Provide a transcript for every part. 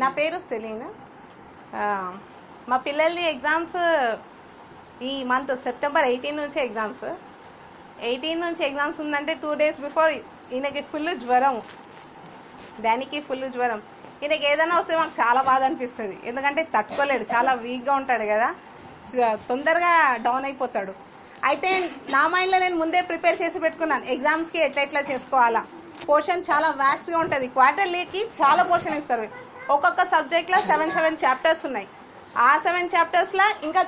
నా పేరు సెలీన్. మా పిల్లల్ని ఎగ్జామ్స్ ఈ మంత్ సెప్టెంబర్ ఎయిటీన్ నుంచి ఎగ్జామ్స్. ఎయిటీన్ నుంచి ఎగ్జామ్స్ ఉందంటే టూ డేస్ బిఫోర్ ఈయనకి ఫుల్ జ్వరం. దానికి ఫుల్ జ్వరం. ఈయనకి ఏదైనా వస్తే మాకు చాలా బాధ అనిపిస్తుంది. ఎందుకంటే తట్టుకోలేడు చాలా వీక్గా ఉంటాడు కదా. తొందరగా డౌన్ అయిపోతాడు. అయితే నా మైండ్లో నేను ముందే ప్రిపేర్ చేసి పెట్టుకున్నాను. ఎగ్జామ్స్కి ఎట్లా ఎట్లా చేసుకోవాలా. పోర్షన్ చాలా వ్యాస్ట్గా ఉంటుంది. క్వార్టర్లీకి చాలా పోర్షన్ ఇస్తారు. ఒక్కొక్క సబ్జెక్ట్లో సెవెన్ సెవెన్ చాప్టర్స్ ఉన్నాయి. ఆ సెవెన్ చాప్టర్స్లో ఇంకా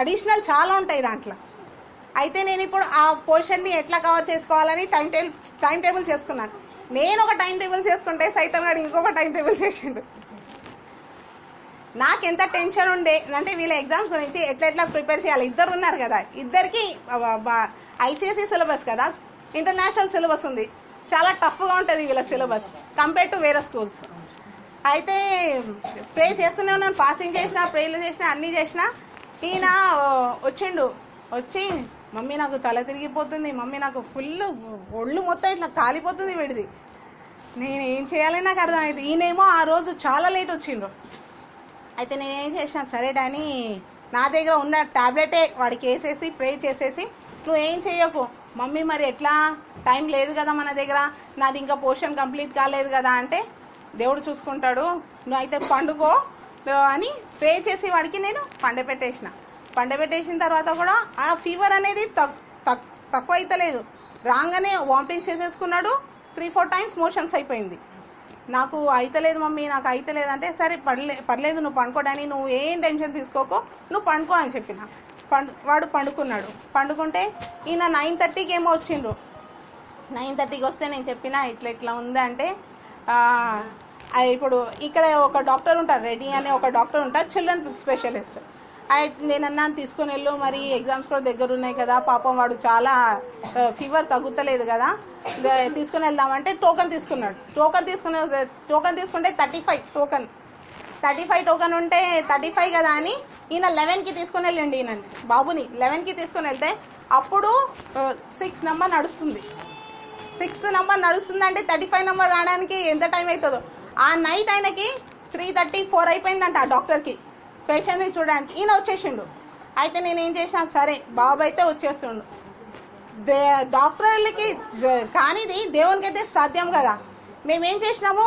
అడిషనల్ చాలా ఉంటాయి దాంట్లో. అయితే నేను ఇప్పుడు ఆ పోర్షన్ని ఎట్లా కవర్ చేసుకోవాలని టైం టేబుల్ టైం టేబుల్ చేసుకున్నాను. నేను ఒక టైం టేబుల్ చేసుకుంటే సైతం గారు ఇంకొక టైం టేబుల్ చేసిండు. నాకు ఎంత టెన్షన్ ఉండే అంటే వీళ్ళ ఎగ్జామ్స్ గురించి ఎట్లా ఎట్లా ప్రిపేర్ చేయాలి. ఇద్దరు ఉన్నారు కదా. ఇద్దరికి ఐసీఎస్ఈ సిలబస్ కదా. ఇంటర్నేషనల్ సిలబస్ ఉంది. చాలా టఫ్గా ఉంటుంది వీళ్ళ సిలబస్ కంపేర్ టు వేరే స్కూల్స్ అయితే ప్రే చేస్తూనే ఉన్నాను. ఫాస్టింగ్ చేసిన ప్రేలు చేసిన అన్నీ చేసిన. ఈయన వచ్చిండు. వచ్చి మమ్మీ నాకు తల తిరిగిపోతుంది. మమ్మీ నాకు ఫుల్ ఒళ్ళు మొత్తం ఇట్లా కాలిపోతుంది వీడిది. నేను ఏం చేయాలి నాకు అర్థమైంది. ఈయనేమో ఆ రోజు చాలా లేట్ వచ్చిండ్రు అయితే నేనేం చేసిన సరే డానీ నా దగ్గర ఉన్న ట్యాబ్లెటే వాడికి వేసేసి ప్రే చేసేసి నువ్వు ఏం చేయకు. మమ్మీ మరి ఎట్లా? టైం లేదు కదా మన దగ్గర. నాది ఇంకా పోర్షన్ కంప్లీట్ కాలేదు కదా అంటే దేవుడు చూసుకుంటాడు. నువ్వు అయితే పండుగో అని ప్రే చేసి వాడికి నేను పండబెట్టేసిన పండబెట్టేసిన తర్వాత కూడా ఆ ఫీవర్ అనేది తక్- తక్- తక్కువ అయితలేదు. రాగానే వామిటింగ్ చేసేసుకున్నాడు. త్రీ ఫోర్ టైమ్స్ మోషన్స్ అయిపోయింది. నాకు అయితలేదు మమ్మీ నాకు అయితలేదు అంటే సరే పర్లే పర్లేదు నువ్వు పండుకోవడానికి నువ్వు ఏం టెన్షన్ తీసుకోకు నువ్వు పండుకో అని చెప్పిన. పండు వాడు పండుకున్నాడు. పండుకుంటే ఈయన నైన్ థర్టీకి ఏమో వచ్చిండ్రు. నైన్ థర్టీకి వస్తే నేను చెప్పిన ఇట్లా ఇట్లా ఉంది అంటే ఇప్పుడు ఇక్కడ ఒక డాక్టర్ ఉంటారు రెడ్డి అనే ఒక డాక్టర్ ఉంటారు చిల్డ్రన్ స్పెషలిస్ట్. అయితే నేను అన్నాను వెళ్ళు మరి ఎగ్జామ్స్ కూడా దగ్గర ఉన్నాయి కదా పాపం వాడు చాలా ఫీవర్ తగ్గుతలేదు కదా తీసుకుని వెళ్దామంటే టోకన్ తీసుకున్నాడు. టోకన్ తీసుకునే టోకన్ తీసుకుంటే thirty five token. Thirty five token ఉంటే థర్టీ ఫైవ్ కదా అని ఈయన లెవెన్కి తీసుకుని వెళ్ళండి ఈయన బాబుని లెవెన్కి తీసుకుని వెళ్తే అప్పుడు సిక్స్ నెంబర్ నడుస్తుంది. సిక్స్త్ నెంబర్ నడుస్తుందంటే థర్టీ ఫైవ్ నెంబర్ రావడానికి ఎంత టైం అవుతుందో? ఆ నైట్ ఆయనకి త్రీ థర్టీ ఫోర్ అయిపోయిందంట ఆ డాక్టర్కి. పేషెంట్ని చూడడానికి. ఈయన వచ్చేసిండు. అయితే నేను ఏం చేసినా సరే బాబు అయితే వచ్చేస్తుండు. దే డాక్టర్లకి కానిది దేవునికి అయితే సాధ్యం కదా. మేమేం చేసినాము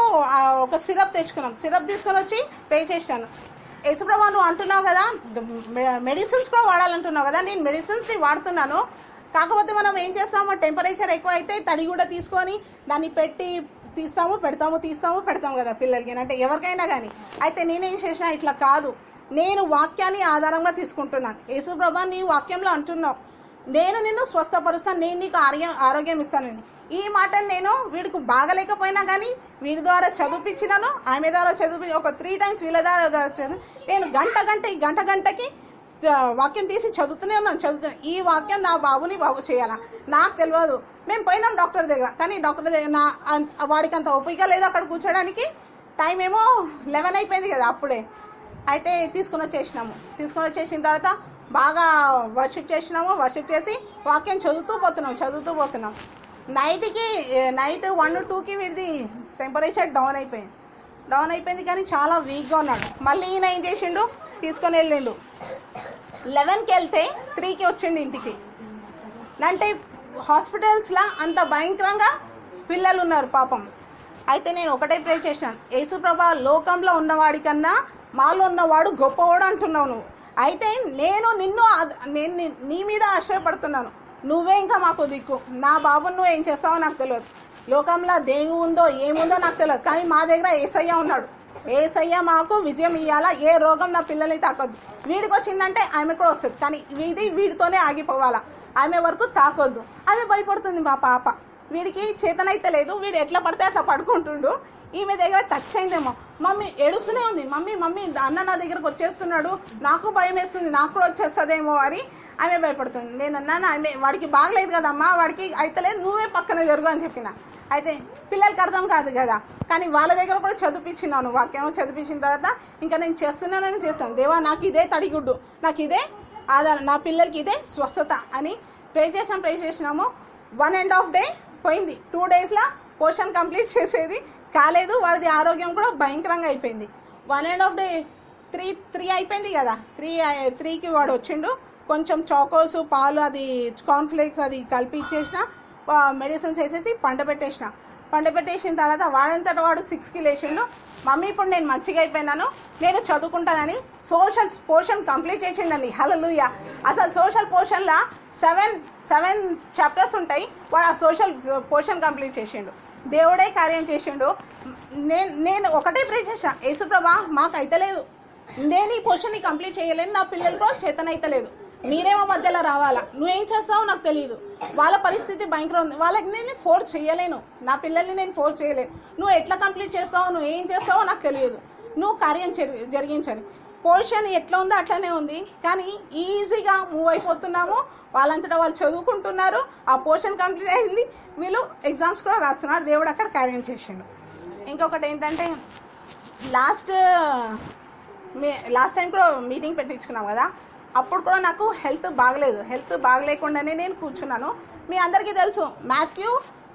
ఒక సిరప్ తెచ్చుకున్నాం. సిరప్ తీసుకొని వచ్చి పే చేసినాను యశుప్రభా నువ్వు అంటున్నావు కదా మెడిసిన్స్ కూడా వాడాలంటున్నావు కదా. నేను మెడిసిన్స్ని వాడుతున్నాను. కాకపోతే మనం ఏం చేస్తాము టెంపరేచర్ ఎక్కువ అయితే తడి కూడా తీసుకొని దాన్ని పెట్టి తీస్తాము పెడతాము తీస్తాము పెడతాము కదా పిల్లలకి. అంటే ఎవరికైనా కానీ అయితే నేనేం చేసినా ఇట్లా కాదు. నేను వాక్యాన్ని ఆధారంగా తీసుకుంటున్నాను. యేసుప్రభా నీ వాక్యంలో అంటున్నావు. నేను నిన్ను స్వస్థపరుస్తాను. నేను నీకు ఆరోగ్యం ఆరోగ్యం ఇస్తానని. ఈ మాట నేను వీడికి బాగలేకపోయినా కానీ వీడి ద్వారా చదివిపించినాను ఆమె ద్వారా చదివి ఒక త్రీ టైమ్స్ వీళ్ళ ద్వారా చదివి నేను గంట గంట ఈ గంట గంటకి వాక్యం తీసి చదువుతూనే ఉన్నాను చదువుతున్నాం ఈ వాక్యం నా బాబుని బాగు చేయాలా? నాకు తెలియదు. మేము పోయినాం డాక్టర్ దగ్గర. కానీ డాక్టర్ దగ్గర నా వాడికి అంత ఓపిక లేదు అక్కడ కూర్చోడానికి. టైం ఏమో లెవెన్ అయిపోయింది కదా అప్పుడే. అయితే తీసుకుని వచ్చేసినాము. తీసుకుని వచ్చేసిన తర్వాత బాగా వర్షిప్ చేసినాము. వర్షిప్ చేసి వాక్యం చదువుతూ పోతున్నాం చదువుతూ పోతున్నాం. నైట్కి నైట్ వన్ టూకి వీడిది టెంపరేచర్ డౌన్ అయిపోయింది. డౌన్ అయిపోయింది కానీ చాలా వీక్గా ఉన్నాడు. మళ్ళీ ఈయన ఏం చేసిండు? తీసుకొని వెళ్ళిండు. లెవెన్కి వెళ్తే త్రీకి వచ్చిండు ఇంటికి. అంటే హాస్పిటల్స్లో అంత భయంకరంగా పిల్లలు ఉన్నారు పాపం. అయితే నేను ఒకటే ప్రే చేసినాను యేసుప్రభ లోకంలో ఉన్నవాడి కన్నా మాలో ఉన్నవాడు గొప్పవాడు అంటున్నావు నువ్వు. అయితే నేను నిన్ను నేను నీ- మీద ఆశ్రయపడుతున్నాను నువ్వే ఇంకా మాకు దిక్కు. నా బాబు నువ్వు ఏం చేస్తావో నాకు తెలియదు లోకంలో దేని ఉందో ఏముందో నాకు తెలియదు కానీ మా దగ్గర ఏసయ్య ఉన్నాడు. ఏసయ్య మాకు విజయం ఇవ్వాలా ఏ రోగం నా పిల్లల్ని తాకొద్దు వీడికి వచ్చిందంటే ఆమె కూడా వస్తుంది. కానీ వీడి వీడితోనే ఆగిపోవాలా? ఆమె వరకు తాకొద్దు. ఆమె భయపడుతుంది మా పాప. వీడికి చేతనైతే లేదు. వీడు ఎట్లా పడితే అట్లా పడుకుంటుండు. ఈమె దగ్గర టచ్ అయిందేమో. మమ్మీ ఏడుస్తూనే ఉంది. మమ్మీ మమ్మీ అన్న నా దగ్గరకు వచ్చేస్తున్నాడు. నాకు భయం వేస్తుంది నాకు కూడా వచ్చేస్తుందేమో అని ఆమె భయపడుతుంది. నేను అన్నాను ఆమె వాడికి బాగలేదు కదమ్మా వాడికి అయితే నువ్వే పక్కన జరుగు అని చెప్పిన. అయితే పిల్లలకి అర్థం కాదు కదా. కానీ వాళ్ళ దగ్గర కూడా చదివించినాను వాక్యం చదివించిన తర్వాత ఇంకా నేను చేస్తున్నానని చేస్తాను దేవా నాకు ఇదే తడిగుడ్డు నాకు ఇదే ఆధారం నా పిల్లలకి ఇదే స్వస్థత అని ప్రే చేసాం ప్రే చేసినాము. వన్ అండ్ హాఫ్ డే పోయింది. టూ డేస్లో పోర్షన్ కంప్లీట్ చేసేది కాలేదు. వాడిది ఆరోగ్యం కూడా భయంకరంగా అయిపోయింది. One and half day three three అయిపోయింది కదా. త్రీ త్రీకి వాడు వచ్చిండు. కొంచెం చాకోస్ పాలు అది కార్న్ఫ్లేక్స్ అది కలిపి ఇచ్చేసిన మెడిసిన్స్ వేసేసి పండ పెట్టేసిన పండ పెట్టేసిన తర్వాత వాడంతట వాడు సిక్స్కి లేచిండు. మమ్మీ ఇప్పుడు నేను మంచిగా అయిపోయినాను. నేను చదువుకుంటానని సోషల్ పోర్షన్ కంప్లీట్ చేసిండండి. హలలుయ అసలు సోషల్ పోర్షన్లో సెవెన్ సెవెన్ చాప్టర్స్ ఉంటాయి. వాడు ఆ సోషల్ పోర్షన్ కంప్లీట్ చేసిండు. దేవుడే కార్యం చేసిండు. నేను నేను ఒకటే ప్రే చేసిన. యేసుప్రభ మాకు అయితలేదు నేను ఈ పోర్షన్ కంప్లీట్ చేయలేను. నా పిల్లలతో కూడా మీరేమో మధ్యలో రావాలా? నువ్వేం చేస్తావో నాకు తెలియదు వాళ్ళ పరిస్థితి భయంకరం ఉంది. వాళ్ళకి నేను ఫోర్స్ చేయలేను. నా పిల్లల్ని నేను ఫోర్స్ చేయలేను. నువ్వు ఎట్లా కంప్లీట్ చేస్తావో నువ్వు ఏం చేస్తావో నాకు తెలియదు నువ్వు కార్యం జరిగించని. పోర్షన్ ఎట్లా ఉందో అట్లనే ఉంది. కానీ ఈజీగా మూవ్ అయిపోతున్నాము. వాళ్ళంతటా వాళ్ళు చదువుకుంటున్నారు. ఆ పోర్షన్ కంప్లీట్ అయింది. వీళ్ళు ఎగ్జామ్స్ కూడా రాస్తున్నారు. దేవుడు అక్కడ కార్యం చేసిండు. ఇంకొకటి ఏంటంటే లాస్ట్ మీ లాస్ట్ టైం కూడా మీటింగ్ పెట్టించుకున్నాం కదా. అప్పుడు కూడా నాకు హెల్త్ బాగలేదు. హెల్త్ బాగలేకుండానే నేను కూర్చున్నాను. మీ అందరికీ తెలుసు మాథ్యూ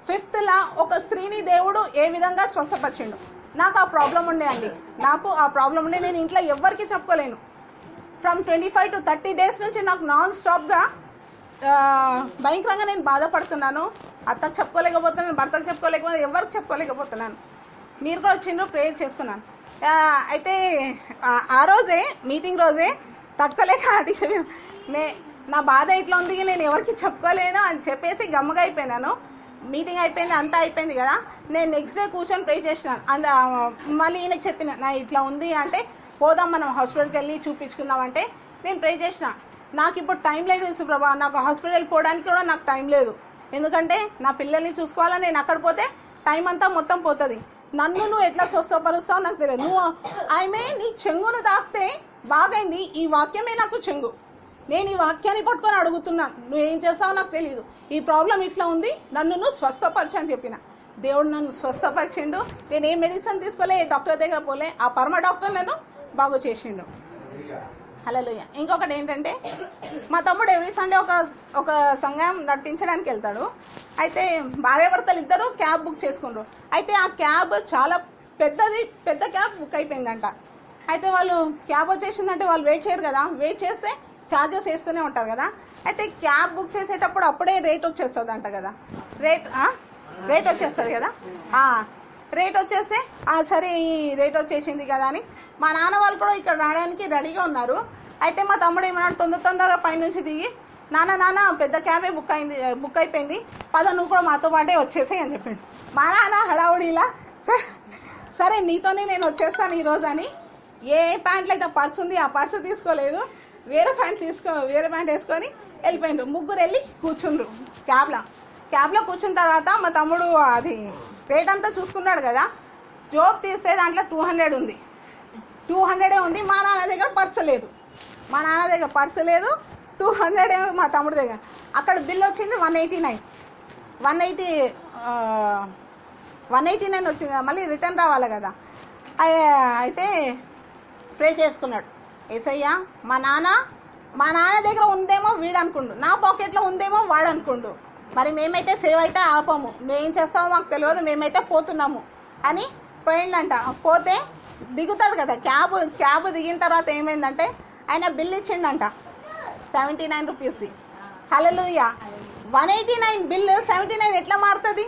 ఫిఫ్త్లా ఒక స్త్రీని దేవుడు ఏ విధంగా స్వస్థపరిచిండు. నాకు ఆ ప్రాబ్లం ఉండే అండి. నాకు ఆ ప్రాబ్లం ఉండే నేను ఇంట్లో ఎవ్వరికీ చెప్పుకోలేను. From twenty five to thirty days నుంచి నాకు నాన్ స్టాప్గా భయంకరంగా నేను బాధపడుతున్నాను. అత్తకు చెప్పుకోలేకపోతున్నాను భర్తకు చెప్పుకోలేకపోతే ఎవరికి చెప్పుకోలేకపోతున్నాను. మీరు కూడా వచ్చిండ్రు ప్రేయర్ చేస్తున్నాను. అయితే ఆ రోజే మీటింగ్ రోజే తట్టుకోలేక అది నే నా బాధ ఇట్లా ఉంది? నేను ఎవరికి చెప్పుకోలేను అని చెప్పేసి గమ్మగా అయిపోయినాను. మీటింగ్ అయిపోయింది అంతా అయిపోయింది కదా. నేను నెక్స్ట్ డే కూర్చొని ప్రే చేసినాను అంద మళ్ళీ ఈయనకి చెప్పిన నా ఇట్లా ఉంది అంటే పోదాం మనం హాస్పిటల్కి వెళ్ళి చూపించుకుందాం అంటే నేను ప్రే చేసిన. నాకు ఇప్పుడు టైం లేదు సుప్రభా నాకు హాస్పిటల్ పోవడానికి కూడా నాకు టైం లేదు. ఎందుకంటే నా పిల్లల్ని చూసుకోవాలా? నేను అక్కడ పోతే టైం అంతా మొత్తం పోతుంది. నన్ను నువ్వు ఎట్లా స్వస్థపరుస్తావు నాకు తెలియదు. నువ్వు ఆమె నీ చెంగును తాకితే బాగైంది ఈ వాక్యమే నాకు చెంగు. నేను ఈ వాక్యాన్ని పట్టుకొని అడుగుతున్నాను నువ్వు ఏం చేస్తావో నాకు తెలియదు ఈ ప్రాబ్లం ఇట్లా ఉంది. నన్ను నువ్వు స్వస్థపరచు అని చెప్పిన. దేవుడు నన్ను స్వస్థపరిచిండు. నేను ఏ మెడిసిన్ తీసుకోలే ఏ డాక్టర్ దగ్గర పోలే. ఆ పరమ డాక్టర్ నన్ను బాగు చేసిండు. హలోయ ఇంకొకటి ఏంటంటే మా తమ్ముడు ఎవ్రీ సండే ఒక ఒక సంఘం నడిపించడానికి వెళ్తాడు. అయితే భార్యాభర్తలు ఇద్దరు క్యాబ్ బుక్ చేసుకుండ్రు. అయితే ఆ క్యాబ్ చాలా పెద్దది పెద్ద క్యాబ్ బుక్ అయిపోయిందంట. అయితే వాళ్ళు క్యాబ్ వచ్చేసిందంటే వాళ్ళు వెయిట్ చేయరు కదా. వెయిట్ చేస్తే ఛార్జెస్ వేస్తూనే ఉంటారు కదా. అయితే క్యాబ్ బుక్ చేసేటప్పుడు అప్పుడే రేట్ వచ్చేస్తుంది అంట కదా రేట్ రేట్ వచ్చేస్తుంది కదా? రేట్ వచ్చేస్తే ఆ సరే ఈ రేట్ వచ్చేసింది కదా అని. మా నాన్న వాళ్ళు కూడా ఇక్కడ రావడానికి రెడీగా ఉన్నారు. అయితే మా తమ్ముడు ఏమన్నాడు తొందర తొందరగా పైనుంచి దిగి నాన్న నాన్న పెద్ద క్యాబే బుక్ అయింది బుక్ అయిపోయింది. పద నువ్వు కూడా మాతో పాటే వచ్చేసాయి అని చెప్పాడు. మా నాన్న హడావుడిలా "సరే- సరే నీతోనే నేను వచ్చేస్తాను ఈరోజు అని. ఏ ప్యాంట్లు అయితే పర్స్ ఉంది ఆ పర్స్ తీసుకోలేదు. వేరే ప్యాంట్ తీసుకో వేరే ప్యాంట్ వేసుకొని వెళ్ళిపోయిండ్రు. ముగ్గురు వెళ్ళి కూర్చుండ్రు. క్యాబ్లో. క్యాబ్లో కూర్చున్న తర్వాత మా తమ్ముడు అది రేట్ అంతా చూసుకున్నాడు కదా. జోబ్ తీస్తే దాంట్లో టూ హండ్రెడ్ ఉంది. టూ హండ్రెడే ఉంది మా నాన్న దగ్గర పర్స్ లేదు. మా నాన్న దగ్గర పర్స్ లేదు టూ హండ్రెడ్ మా తమ్ముడి దగ్గర. అక్కడ బిల్ వచ్చింది one eighty nine one eighty one eighty nine వచ్చింది కదా, మళ్ళీ రిటర్న్ రావాలి కదా. అయితే ప్రే చేసుకున్నాడు. ఏసయ్యా మా నాన్న మా నాన్న దగ్గర ఉందేమో వీడు అనుకుండు. నా పాకెట్లో ఉందేమో వాడు అనుకుండు. మరి మేమైతే సేవ్ అయితే ఆపము. మేం చేస్తామో మాకు తెలియదు మేమైతే పోతున్నాము. అని పోయిండంట. పోతే దిగుతాడు కదా. క్యాబ్ క్యాబ్ దిగిన తర్వాత ఏమైందంటే ఆయన బిల్ ఇచ్చిండంట. Seventy nine రూపీస్ది. Hallelujah one eighty nine bill seventy nine ఎట్లా మారుతుంది?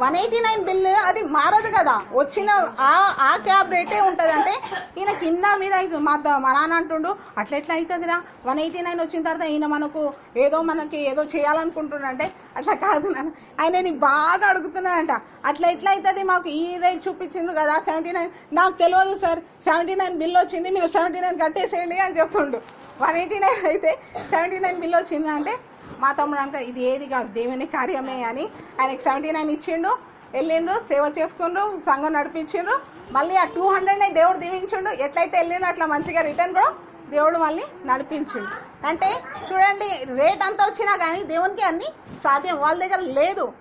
వన్ ఎయిటీ నైన్ బిల్ అది మారదు కదా. వచ్చిన ఆ ఆ క్యాబ్ రేటే ఉంటుంది అంటే ఈయన కింద మీద మా మా నాన్న అంటుండు అట్లా ఎట్లా అవుతుందిరా వన్ ఎయిటీ నైన్ వచ్చిన తర్వాత ఈయన మనకు ఏదో మనకి ఏదో చేయాలనుకుంటుండంటే అట్లా కాదు నాన్న. నేను బాగా అడుగుతున్నాడంట. అట్లా ఎట్లా అవుతుంది మాకు ఈ రేట్ చూపించింది కదా సెవెంటీ నైన్ నాకు తెలియదు సార్. సెవెంటీ నైన్ బిల్ వచ్చింది మీరు సెవెంటీ నైన్ కట్టేసేయండి అని చెప్తుండు. వన్ ఎయిటీ నైన్ అయితే సెవెంటీ నైన్ బిల్ వచ్చింది అంటే మా తమ్ముడు అంటే ఇది ఏది కాదు దేవుని కార్యమే అని. ఆయనకి సెవెంటీ నైన్ ఇచ్చిండు వెళ్ళిండు సేవ చేసుకుండు సంఘం నడిపించిండు. మళ్ళీ ఆ టూ హండ్రెడ్నే దేవుడు దీవించిండు. ఎట్లయితే వెళ్ళిండు అట్లా మంచిగా రిటర్న్ కూడా దేవుడు మళ్ళీ నడిపించిండు. అంటే చూడండి రేట్ అంతా వచ్చినా కానీ దేవునికి అన్ని సాధ్యం. వాళ్ళ దగ్గర లేదు.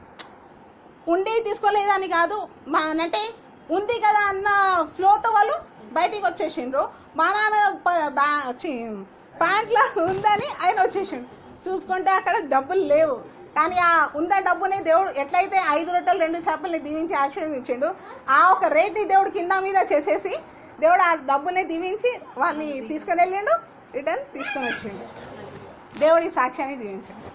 ఉండి తీసుకోలేదని కాదు. మా అంటే ఉంది కదా అన్న ఫ్లోతో వాళ్ళు బయటికి వచ్చేసిండ్రు. మా నాన్న ప్యాంట్లో ఉందని ఆయన వచ్చేసిండు. చూసుకుంటే అక్కడ డబ్బులు లేవు. కానీ ఆ ఉన్న డబ్బుని దేవుడు ఎట్లయితే ఐదు రొట్టెలు రెండు చేపల్ని దీవించి ఆశీర్వదించిండు ఆ ఒక రేట్ని దేవుడు కింద మీద చేసేసి దేవుడు ఆ డబ్బుని దీవించి వాళ్ళని తీసుకుని వెళ్ళిండు రిటర్న్ తీసుకొని వచ్చిండు. దేవుడి సాక్ష్యాన్ని దీవించండి.